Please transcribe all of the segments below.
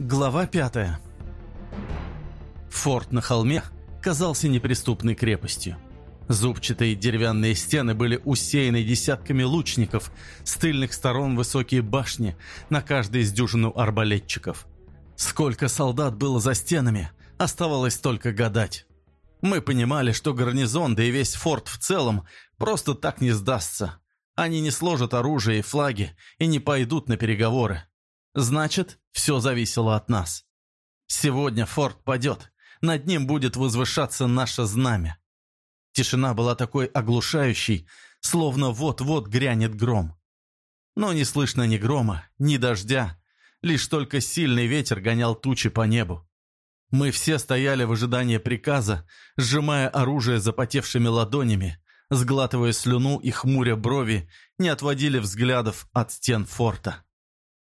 Глава пятая. Форт на холме казался неприступной крепостью. Зубчатые деревянные стены были усеяны десятками лучников, с тыльных сторон высокие башни, на каждой из дюжину арбалетчиков. Сколько солдат было за стенами, оставалось только гадать. Мы понимали, что гарнизон, да и весь форт в целом, просто так не сдастся. Они не сложат оружие и флаги и не пойдут на переговоры. Значит, все зависело от нас. Сегодня форт падет, над ним будет возвышаться наше знамя. Тишина была такой оглушающей, словно вот-вот грянет гром. Но не слышно ни грома, ни дождя, лишь только сильный ветер гонял тучи по небу. Мы все стояли в ожидании приказа, сжимая оружие запотевшими ладонями, сглатывая слюну и хмуря брови, не отводили взглядов от стен форта.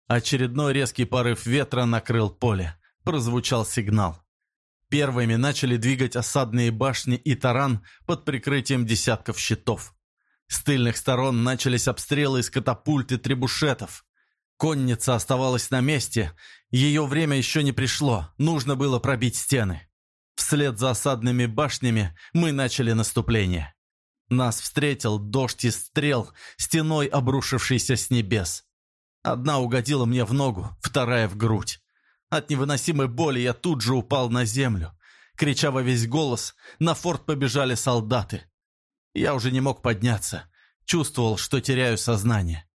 Очередной резкий порыв ветра накрыл поле. Прозвучал сигнал. Первыми начали двигать осадные башни и таран под прикрытием десятков щитов. С тыльных сторон начались обстрелы из катапульт и требушетов. Конница оставалась на месте. Ее время еще не пришло. Нужно было пробить стены. Вслед за осадными башнями мы начали наступление. Нас встретил дождь из стрел, стеной обрушившийся с небес. Одна угодила мне в ногу, вторая в грудь. От невыносимой боли я тут же упал на землю. Крича во весь голос, на форт побежали солдаты. Я уже не мог подняться. Чувствовал, что теряю сознание.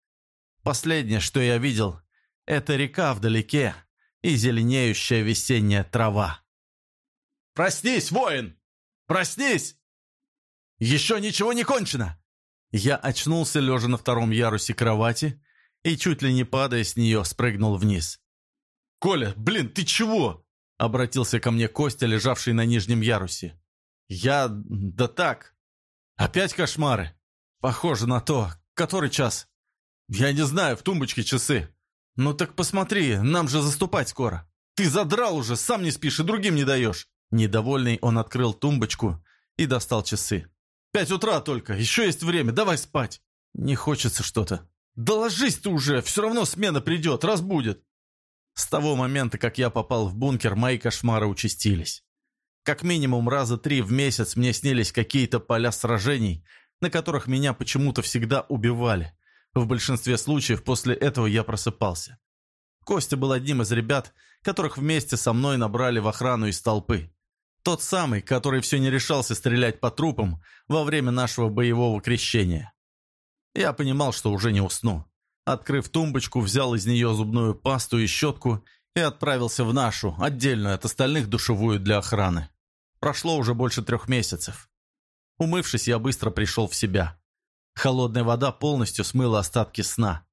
Последнее, что я видел, это река вдалеке и зеленеющая весенняя трава. «Проснись, воин! Проснись! Еще ничего не кончено!» Я очнулся, лежа на втором ярусе кровати, и, чуть ли не падая с нее, спрыгнул вниз. «Коля, блин, ты чего?» — обратился ко мне Костя, лежавший на нижнем ярусе. «Я... да так. Опять кошмары? Похоже на то. Который час?» «Я не знаю, в тумбочке часы». «Ну так посмотри, нам же заступать скоро». «Ты задрал уже, сам не спишь и другим не даешь». Недовольный он открыл тумбочку и достал часы. «Пять утра только, еще есть время, давай спать». «Не хочется что-то». «Да ложись ты уже, все равно смена придет, разбудит!» С того момента, как я попал в бункер, мои кошмары участились. Как минимум раза три в месяц мне снились какие-то поля сражений, на которых меня почему-то всегда убивали. В большинстве случаев после этого я просыпался. Костя был одним из ребят, которых вместе со мной набрали в охрану из толпы. Тот самый, который все не решался стрелять по трупам во время нашего боевого крещения. Я понимал, что уже не усну. Открыв тумбочку, взял из нее зубную пасту и щетку и отправился в нашу, отдельную от остальных душевую для охраны. Прошло уже больше трех месяцев. Умывшись, я быстро пришел в себя. Холодная вода полностью смыла остатки сна.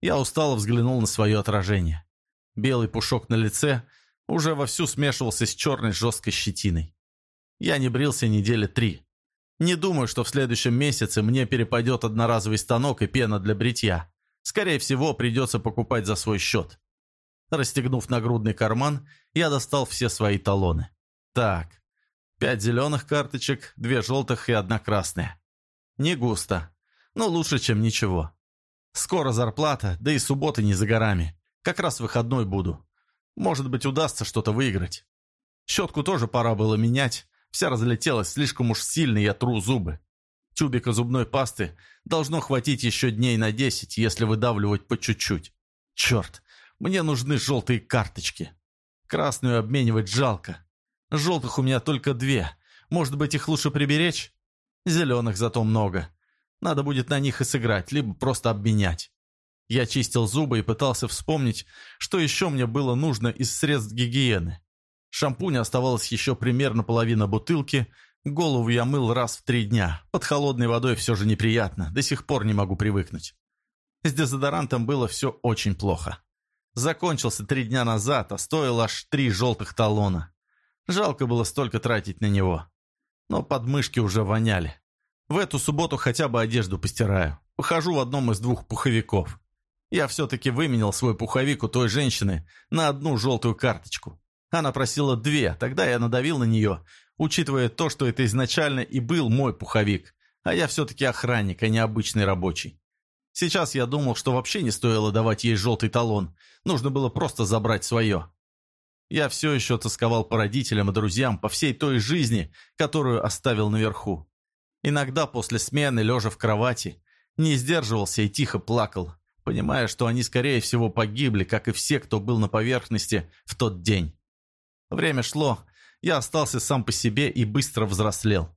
Я устало взглянул на свое отражение. Белый пушок на лице уже вовсю смешивался с черной жесткой щетиной. Я не брился недели три. Не думаю, что в следующем месяце мне перепадет одноразовый станок и пена для бритья. Скорее всего, придется покупать за свой счет. Расстегнув нагрудный карман, я достал все свои талоны. Так, пять зеленых карточек, две желтых и одна красная. Не густо, но лучше, чем ничего. Скоро зарплата, да и субботы не за горами. Как раз выходной буду. Может быть, удастся что-то выиграть. Щетку тоже пора было менять, Вся разлетелась, слишком уж сильно я тру зубы. Тюбика зубной пасты должно хватить еще дней на десять, если выдавливать по чуть-чуть. Черт, мне нужны желтые карточки. Красную обменивать жалко. Желтых у меня только две. Может быть, их лучше приберечь? Зеленых зато много. Надо будет на них и сыграть, либо просто обменять. Я чистил зубы и пытался вспомнить, что еще мне было нужно из средств гигиены. Шампуня оставалось еще примерно половина бутылки. Голову я мыл раз в три дня. Под холодной водой все же неприятно. До сих пор не могу привыкнуть. С дезодорантом было все очень плохо. Закончился три дня назад, а стоил аж три желтых талона. Жалко было столько тратить на него. Но подмышки уже воняли. В эту субботу хотя бы одежду постираю. Похожу в одном из двух пуховиков. Я все-таки выменял свой пуховик у той женщины на одну желтую карточку. Она просила две, тогда я надавил на нее, учитывая то, что это изначально и был мой пуховик, а я все-таки охранник, а не обычный рабочий. Сейчас я думал, что вообще не стоило давать ей желтый талон, нужно было просто забрать свое. Я все еще тосковал по родителям и друзьям, по всей той жизни, которую оставил наверху. Иногда после смены, лежа в кровати, не сдерживался и тихо плакал, понимая, что они, скорее всего, погибли, как и все, кто был на поверхности в тот день. Время шло, я остался сам по себе и быстро взрослел.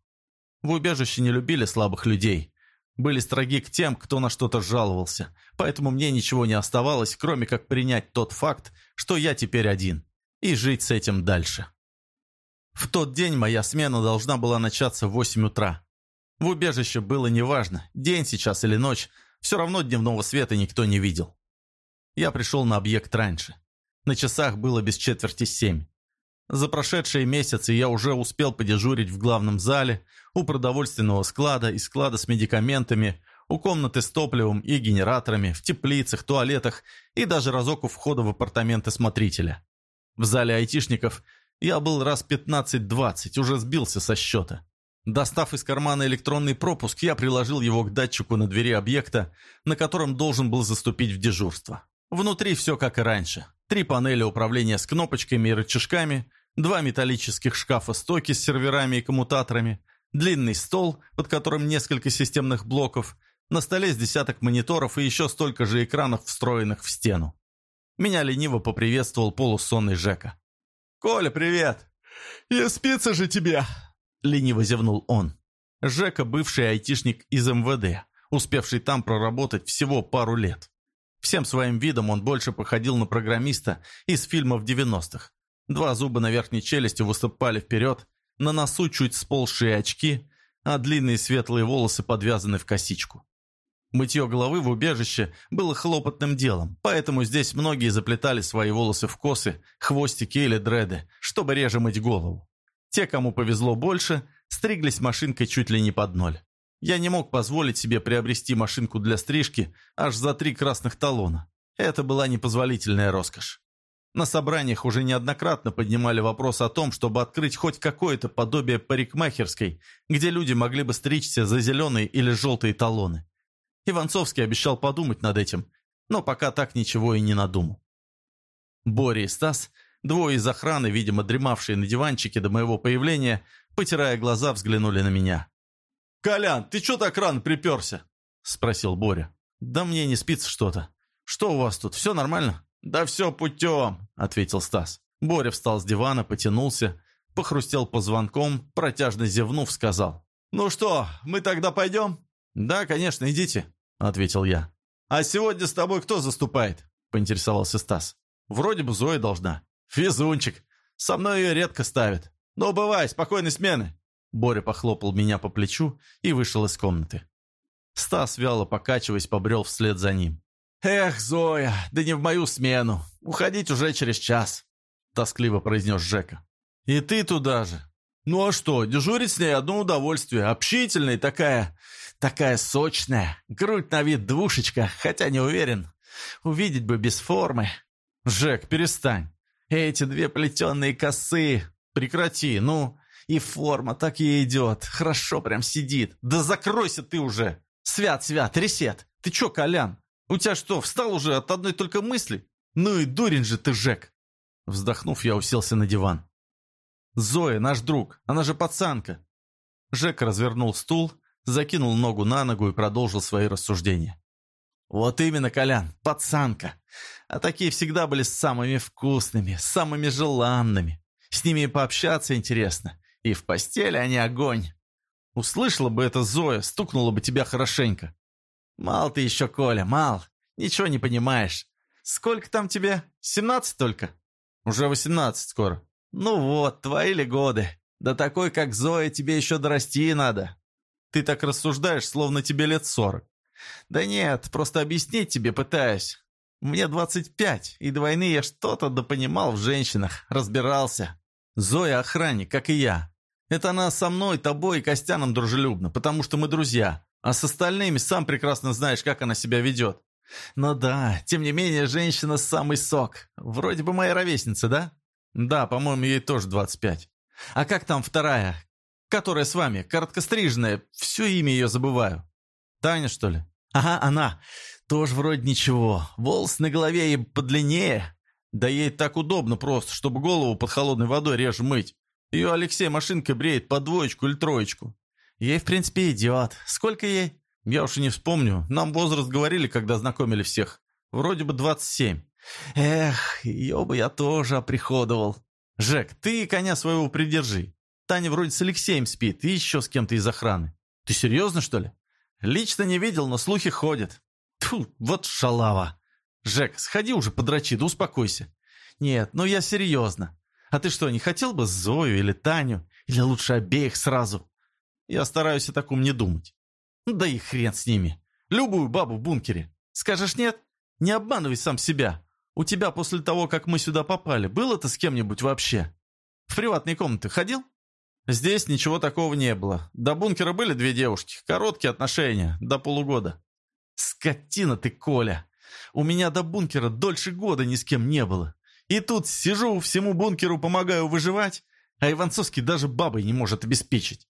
В убежище не любили слабых людей. Были строги к тем, кто на что-то жаловался, поэтому мне ничего не оставалось, кроме как принять тот факт, что я теперь один, и жить с этим дальше. В тот день моя смена должна была начаться в 8 утра. В убежище было неважно, день сейчас или ночь, все равно дневного света никто не видел. Я пришел на объект раньше. На часах было без четверти семь. За прошедшие месяцы я уже успел подежурить в главном зале, у продовольственного склада и склада с медикаментами, у комнаты с топливом и генераторами, в теплицах, туалетах и даже разок у входа в апартаменты смотрителя. В зале айтишников я был раз 15-20, уже сбился со счета. Достав из кармана электронный пропуск, я приложил его к датчику на двери объекта, на котором должен был заступить в дежурство. Внутри все как и раньше. Три панели управления с кнопочками и рычажками, два металлических шкафа-стоки с серверами и коммутаторами, длинный стол, под которым несколько системных блоков, на столе с десяток мониторов и еще столько же экранов, встроенных в стену. Меня лениво поприветствовал полусонный Жека. «Коля, привет! И спится же тебе!» Лениво зевнул он. Жека – бывший айтишник из МВД, успевший там проработать всего пару лет. Всем своим видом он больше походил на программиста из фильмов 90-х. Два зуба на верхней челюсти выступали вперед, на носу чуть сползшие очки, а длинные светлые волосы подвязаны в косичку. Мытье головы в убежище было хлопотным делом, поэтому здесь многие заплетали свои волосы в косы, хвостики или дреды, чтобы реже мыть голову. Те, кому повезло больше, стриглись машинкой чуть ли не под ноль. Я не мог позволить себе приобрести машинку для стрижки аж за три красных талона. Это была непозволительная роскошь. На собраниях уже неоднократно поднимали вопрос о том, чтобы открыть хоть какое-то подобие парикмахерской, где люди могли бы стричься за зеленые или желтые талоны. Иванцовский обещал подумать над этим, но пока так ничего и не надумал. Боря и Стас, двое из охраны, видимо, дремавшие на диванчике до моего появления, потирая глаза, взглянули на меня. «Колян, ты что так рано приперся?» – спросил Боря. «Да мне не спится что-то. Что у вас тут, все нормально?» «Да все путем», — ответил Стас. Боря встал с дивана, потянулся, похрустел позвонком, протяжно зевнув, сказал. «Ну что, мы тогда пойдем?» «Да, конечно, идите», — ответил я. «А сегодня с тобой кто заступает?» — поинтересовался Стас. «Вроде бы Зоя должна». «Физунчик. Со мной ее редко ставят. Ну, бывай, спокойной смены». Боря похлопал меня по плечу и вышел из комнаты. Стас, вяло покачиваясь, побрел вслед за ним. «Эх, Зоя, да не в мою смену. Уходить уже через час», — тоскливо произнес Жека. «И ты туда же. Ну а что, дежурить с ней одно удовольствие. Общительная такая, такая сочная. Грудь на вид двушечка, хотя не уверен. Увидеть бы без формы». «Жек, перестань. Эти две плетеные косы. Прекрати, ну. И форма так ей идет. Хорошо прям сидит. Да закройся ты уже. Свят, свят, ресет. Ты чё, Колян? У тебя что, встал уже от одной только мысли? Ну и дурень же ты, Жек!» Вздохнув, я уселся на диван. «Зоя, наш друг, она же пацанка!» Жек развернул стул, закинул ногу на ногу и продолжил свои рассуждения. «Вот именно, Колян, пацанка. А такие всегда были самыми вкусными, самыми желанными. С ними и пообщаться интересно. И в постели они огонь. Услышала бы это Зоя, стукнула бы тебя хорошенько. «Мал ты еще, Коля, мал. Ничего не понимаешь. Сколько там тебе? Семнадцать только?» «Уже восемнадцать скоро». «Ну вот, твои ли годы? Да такой, как Зоя, тебе еще дорасти надо. Ты так рассуждаешь, словно тебе лет сорок». «Да нет, просто объяснить тебе пытаюсь. Мне двадцать пять, и до войны я что-то допонимал в женщинах, разбирался. Зоя охранник, как и я. Это она со мной, тобой и Костяном дружелюбна, потому что мы друзья. А с остальными сам прекрасно знаешь, как она себя ведет. Но да, тем не менее, женщина самый сок. Вроде бы моя ровесница, да? Да, по-моему, ей тоже 25. А как там вторая? Которая с вами, короткостриженная, все имя ее забываю. Таня, что ли? Ага, она. Тоже вроде ничего. Волос на голове и подлиннее. Да ей так удобно просто, чтобы голову под холодной водой реже мыть. Ее Алексей машинкой бреет по двоечку или троечку. Ей, в принципе, идет. Сколько ей? Я уж и не вспомню. Нам возраст говорили, когда знакомили всех. Вроде бы 27. Эх, ее бы я тоже оприходовал. Жек, ты коня своего придержи. Таня вроде с Алексеем спит и еще с кем-то из охраны. Ты серьезно, что ли? Лично не видел, но слухи ходят. Тьфу, вот шалава. Жек, сходи уже подрачи, да успокойся. Нет, ну я серьезно. А ты что, не хотел бы Зою или Таню? Или лучше обеих сразу? Я стараюсь о таком не думать. Ну да и хрен с ними. Любую бабу в бункере. Скажешь нет? Не обманывай сам себя. У тебя после того, как мы сюда попали, было это с кем-нибудь вообще? В приватные комнаты ходил? Здесь ничего такого не было. До бункера были две девушки. Короткие отношения, до полугода. Скотина ты, Коля. У меня до бункера дольше года ни с кем не было. И тут сижу, всему бункеру помогаю выживать, а Иванцовский даже бабой не может обеспечить.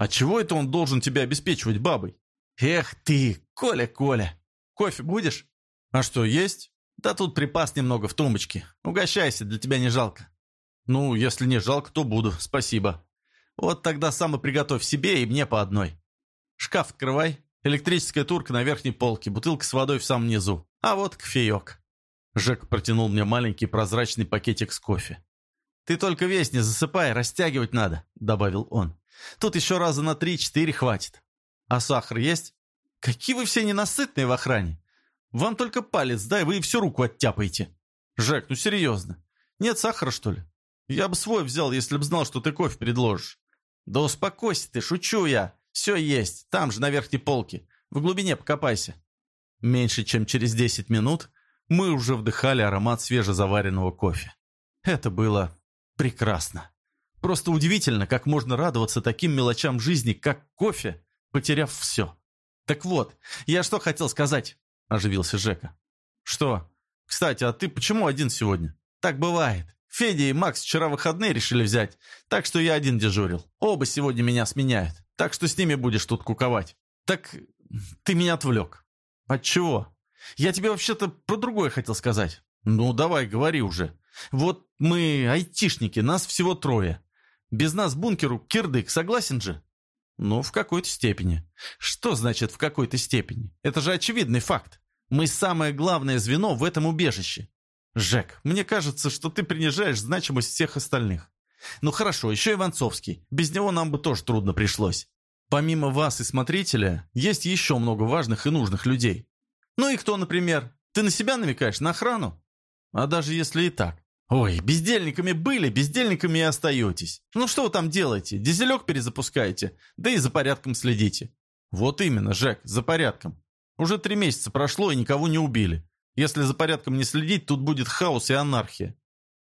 А чего это он должен тебя обеспечивать бабой? Эх ты, Коля, Коля. Кофе будешь? А что, есть? Да тут припас немного в тумбочке. Угощайся, для тебя не жалко. Ну, если не жалко, то буду, спасибо. Вот тогда сам и приготовь себе и мне по одной. Шкаф открывай, электрическая турка на верхней полке, бутылка с водой в самом низу. А вот кофеек. Жек протянул мне маленький прозрачный пакетик с кофе. «Ты только весь не засыпай, растягивать надо», — добавил он. «Тут еще раза на три-четыре хватит. А сахар есть? Какие вы все ненасытные в охране. Вам только палец дай, вы и всю руку оттяпаете. Жек, ну серьезно. Нет сахара, что ли? Я бы свой взял, если бы знал, что ты кофе предложишь. Да успокойся ты, шучу я. Все есть, там же, на верхней полке. В глубине покопайся. Меньше чем через 10 минут мы уже вдыхали аромат свежезаваренного кофе. Это было прекрасно. Просто удивительно, как можно радоваться таким мелочам жизни, как кофе, потеряв все. Так вот, я что хотел сказать оживился Жека. «Что? Кстати, а ты почему один сегодня?» «Так бывает. Федя и Макс вчера выходные решили взять, так что я один дежурил. Оба сегодня меня сменяют, так что с ними будешь тут куковать. Так ты меня отвлек». «От чего? Я тебе вообще-то про другое хотел сказать». «Ну, давай, говори уже. Вот мы айтишники, нас всего трое. Без нас бункеру кирдык, согласен же?» «Ну, в какой-то степени». «Что значит «в какой-то степени»? Это же очевидный факт. Мы самое главное звено в этом убежище. Жек, мне кажется, что ты принижаешь значимость всех остальных. Ну хорошо, еще Иванцовский. Без него нам бы тоже трудно пришлось. Помимо вас и смотрителя, есть еще много важных и нужных людей. Ну и кто, например? Ты на себя намекаешь, на охрану? А даже если и так. Ой, бездельниками были, бездельниками и остаетесь. Ну что вы там делаете? Дизелек перезапускаете, да и за порядком следите. Вот именно, Жек, за порядком. Уже три месяца прошло и никого не убили. Если за порядком не следить, тут будет хаос и анархия.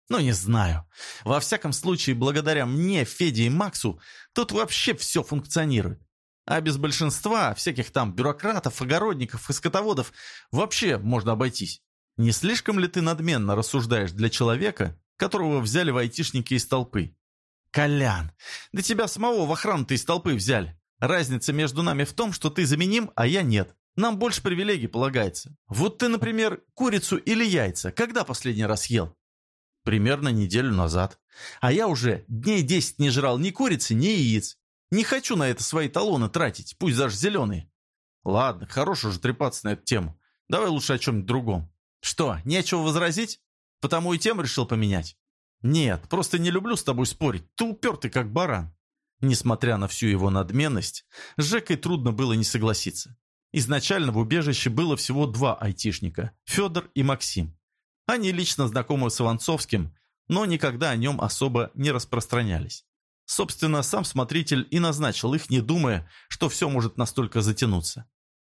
Ну, не знаю. Во всяком случае, благодаря мне, Феде и Максу, тут вообще все функционирует. А без большинства всяких там бюрократов, огородников и скотоводов вообще можно обойтись. Не слишком ли ты надменно рассуждаешь для человека, которого взяли в айтишники из толпы? Колян, да тебя самого в охрану-то из толпы взяли. Разница между нами в том, что ты заменим, а я нет. Нам больше привилегий полагается. Вот ты, например, курицу или яйца когда последний раз ел? Примерно неделю назад. А я уже дней десять не жрал ни курицы, ни яиц. Не хочу на это свои талоны тратить, пусть даже зеленые. Ладно, хорош уже трепаться на эту тему. Давай лучше о чем-нибудь другом. Что, нечего возразить? Потому и тему решил поменять? Нет, просто не люблю с тобой спорить. Ты упертый, как баран. Несмотря на всю его надменность, с Жекой трудно было не согласиться. Изначально в убежище было всего два айтишника – Федор и Максим. Они лично знакомы с Иванцовским, но никогда о нем особо не распространялись. Собственно, сам смотритель и назначил их, не думая, что все может настолько затянуться.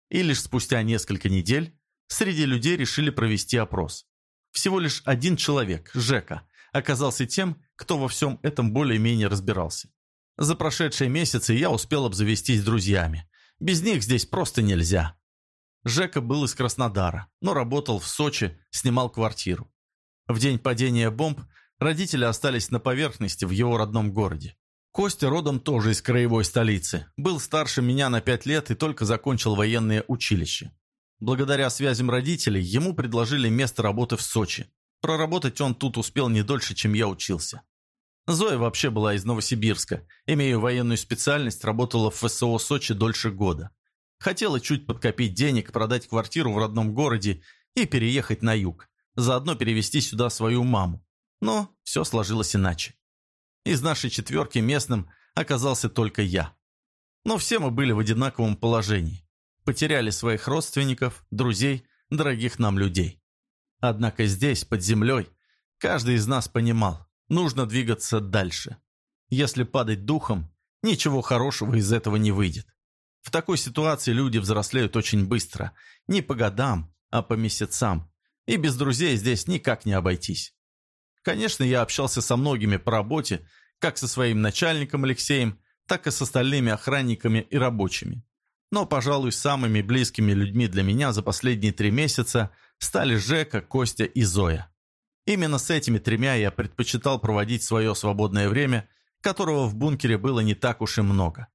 И лишь спустя несколько недель Среди людей решили провести опрос. Всего лишь один человек, Жека, оказался тем, кто во всем этом более-менее разбирался. За прошедшие месяцы я успел обзавестись друзьями. Без них здесь просто нельзя. Жека был из Краснодара, но работал в Сочи, снимал квартиру. В день падения бомб родители остались на поверхности в его родном городе. Костя родом тоже из краевой столицы, был старше меня на пять лет и только закончил военное училище. Благодаря связям родителей ему предложили место работы в Сочи. Проработать он тут успел не дольше, чем я учился. Зоя вообще была из Новосибирска. Имея военную специальность, работала в ФСО Сочи дольше года. Хотела чуть подкопить денег, продать квартиру в родном городе и переехать на юг. Заодно перевести сюда свою маму. Но все сложилось иначе. Из нашей четверки местным оказался только я. Но все мы были в одинаковом положении. Потеряли своих родственников, друзей, дорогих нам людей. Однако здесь, под землей, каждый из нас понимал, нужно двигаться дальше. Если падать духом, ничего хорошего из этого не выйдет. В такой ситуации люди взрослеют очень быстро, не по годам, а по месяцам, и без друзей здесь никак не обойтись. Конечно, я общался со многими по работе, как со своим начальником Алексеем, так и с остальными охранниками и рабочими. Но, пожалуй, самыми близкими людьми для меня за последние три месяца стали Жека, Костя и Зоя. Именно с этими тремя я предпочитал проводить свое свободное время, которого в бункере было не так уж и много.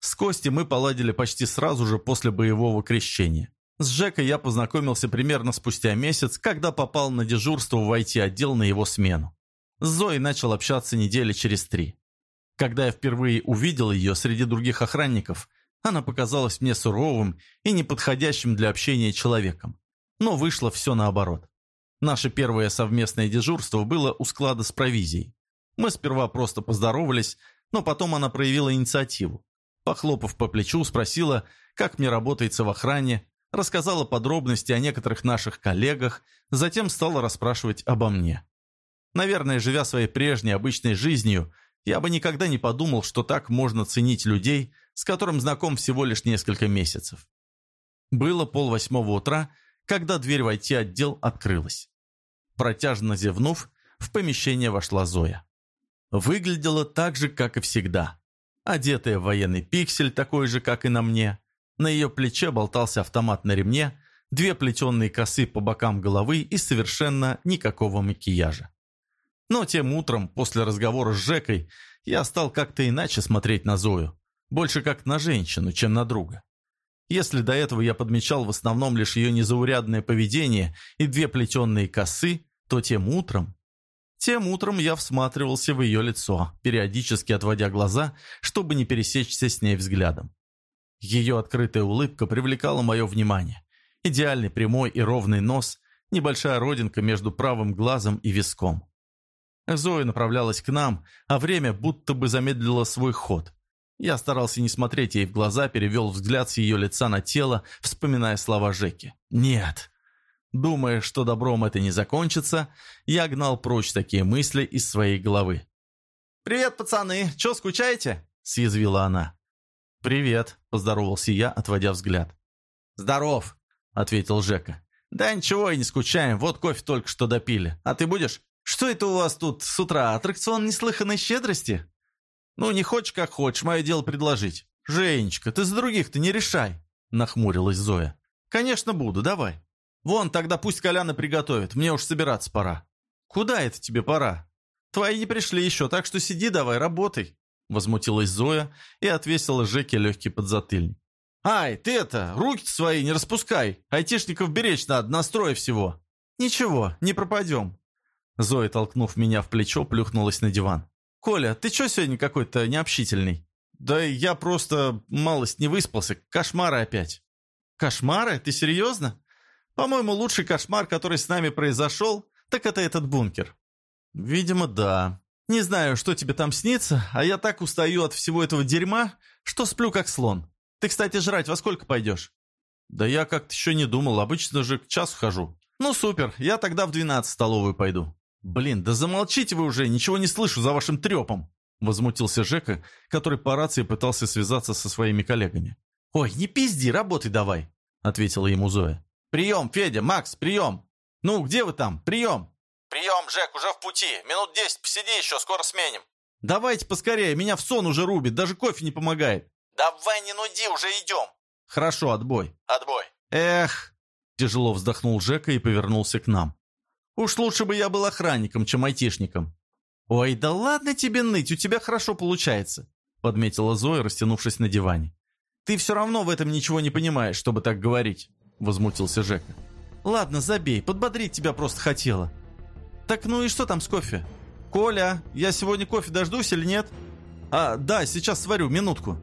С Костей мы поладили почти сразу же после боевого крещения. С Жекой я познакомился примерно спустя месяц, когда попал на дежурство в IT-отдел на его смену. С Зоей начал общаться недели через три. Когда я впервые увидел ее среди других охранников, она показалась мне суровым и неподходящим для общения человеком. Но вышло все наоборот. Наше первое совместное дежурство было у склада с провизией. Мы сперва просто поздоровались, но потом она проявила инициативу. Похлопав по плечу, спросила, как мне работается в охране, рассказала подробности о некоторых наших коллегах, затем стала расспрашивать обо мне. Наверное, живя своей прежней обычной жизнью, я бы никогда не подумал, что так можно ценить людей, с которым знаком всего лишь несколько месяцев. Было полвосьмого утра, когда дверь в IT-отдел открылась. Протяжно зевнув, в помещение вошла Зоя. Выглядела так же, как и всегда. Одетая в военный пиксель, такой же, как и на мне. На ее плече болтался автомат на ремне, две плетеные косы по бокам головы и совершенно никакого макияжа. Но тем утром, после разговора с Жекой, я стал как-то иначе смотреть на Зою. Больше как на женщину, чем на друга. Если до этого я подмечал в основном лишь ее незаурядное поведение и две плетеные косы, то тем утром... Тем утром я всматривался в ее лицо, периодически отводя глаза, чтобы не пересечься с ней взглядом. Ее открытая улыбка привлекала мое внимание. Идеальный прямой и ровный нос, небольшая родинка между правым глазом и виском. Зоя направлялась к нам, а время будто бы замедлило свой ход. Я старался не смотреть ей в глаза, перевел взгляд с ее лица на тело, вспоминая слова Жеки. «Нет». Думая, что добром это не закончится, я гнал прочь такие мысли из своей головы. «Привет, пацаны! Че, скучаете?» – съязвила она. «Привет», – поздоровался я, отводя взгляд. «Здоров», – ответил Жека. «Да ничего и не скучаем, вот кофе только что допили. А ты будешь?» «Что это у вас тут с утра? Аттракцион неслыханной щедрости?» «Ну, не хочешь, как хочешь, мое дело предложить». «Женечка, ты за других-то не решай», — нахмурилась Зоя. «Конечно буду, давай. Вон, тогда пусть Коляна приготовит, мне уж собираться пора». «Куда это тебе пора?» «Твои не пришли еще, так что сиди давай, работай», — возмутилась Зоя и отвесила Жеке легкий подзатыльник. «Ай, ты это, руки свои не распускай, айтишников беречь надо, настроя всего». «Ничего, не пропадем. Зоя, толкнув меня в плечо, плюхнулась на диван. «Коля, ты чё сегодня какой-то необщительный?» «Да я просто малость не выспался. Кошмары опять». «Кошмары? Ты серьезно? По-моему, лучший кошмар, который с нами произошел, так это этот бункер». «Видимо, да. Не знаю, что тебе там снится, а я так устаю от всего этого дерьма, что сплю как слон. Ты, кстати, жрать во сколько пойдешь?» «Да я как-то еще не думал. Обычно же к часу хожу». «Ну супер, я тогда в 12 столовую пойду». «Блин, да замолчите вы уже, ничего не слышу за вашим трепом!» Возмутился Жека, который по рации пытался связаться со своими коллегами. «Ой, не пизди, работай давай!» Ответила ему Зоя. «Прием, Федя, Макс, прием! Ну, где вы там? Прием!» «Прием, Жек, уже в пути. Минут десять посиди еще, скоро сменим». «Давайте поскорее, меня в сон уже рубит, даже кофе не помогает». «Давай не нуди, уже идем». «Хорошо, отбой». «Отбой». «Эх!» Тяжело вздохнул Жека и повернулся к нам. Уж лучше бы я был охранником, чем айтишником». «Ой, да ладно тебе ныть, у тебя хорошо получается», — подметила Зоя, растянувшись на диване. «Ты все равно в этом ничего не понимаешь, чтобы так говорить», — возмутился Жека. «Ладно, забей, подбодрить тебя просто хотела». Так ну и что там с кофе? Коля, я сегодня кофе дождусь или нет? А, да, сейчас сварю, минутку.